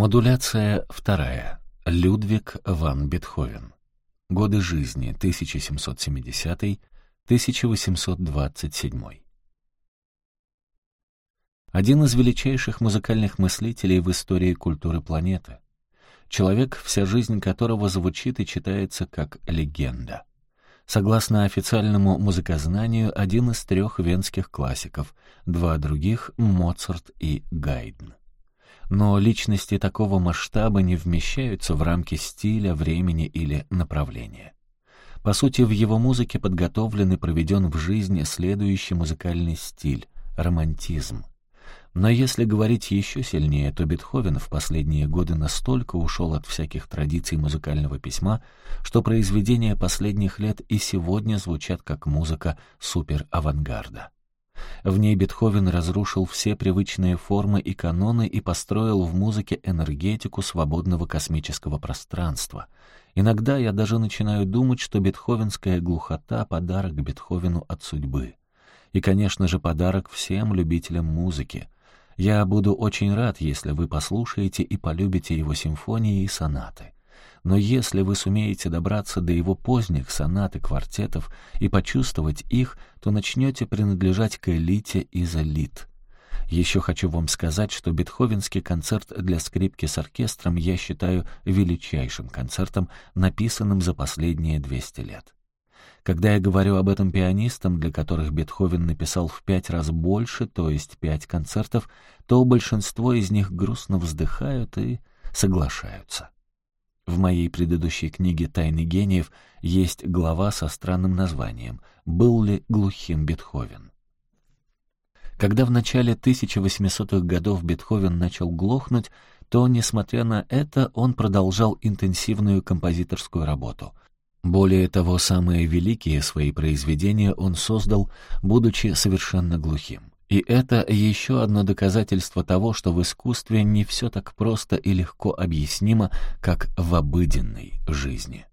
Модуляция вторая. Людвиг ван Бетховен. Годы жизни 1770-1827. Один из величайших музыкальных мыслителей в истории культуры планеты. Человек, вся жизнь которого звучит и читается как легенда. Согласно официальному музыкознанию, один из трех венских классиков, два других — Моцарт и Гайден. Но личности такого масштаба не вмещаются в рамки стиля, времени или направления. По сути, в его музыке подготовлен и проведен в жизни следующий музыкальный стиль — романтизм. Но если говорить еще сильнее, то Бетховен в последние годы настолько ушел от всяких традиций музыкального письма, что произведения последних лет и сегодня звучат как музыка супер-авангарда. В ней Бетховен разрушил все привычные формы и каноны и построил в музыке энергетику свободного космического пространства. Иногда я даже начинаю думать, что бетховенская глухота — подарок Бетховену от судьбы. И, конечно же, подарок всем любителям музыки — я буду очень рад, если вы послушаете и полюбите его симфонии и сонаты. Но если вы сумеете добраться до его поздних сонат и квартетов и почувствовать их, то начнете принадлежать к элите из элит. Еще хочу вам сказать, что бетховенский концерт для скрипки с оркестром я считаю величайшим концертом, написанным за последние 200 лет. Когда я говорю об этом пианистам, для которых Бетховен написал в пять раз больше, то есть пять концертов, то большинство из них грустно вздыхают и соглашаются. В моей предыдущей книге «Тайны гениев» есть глава со странным названием «Был ли глухим Бетховен?». Когда в начале 1800-х годов Бетховен начал глохнуть, то, несмотря на это, он продолжал интенсивную композиторскую работу — более того, самые великие свои произведения он создал, будучи совершенно глухим. И это еще одно доказательство того, что в искусстве не все так просто и легко объяснимо, как в обыденной жизни.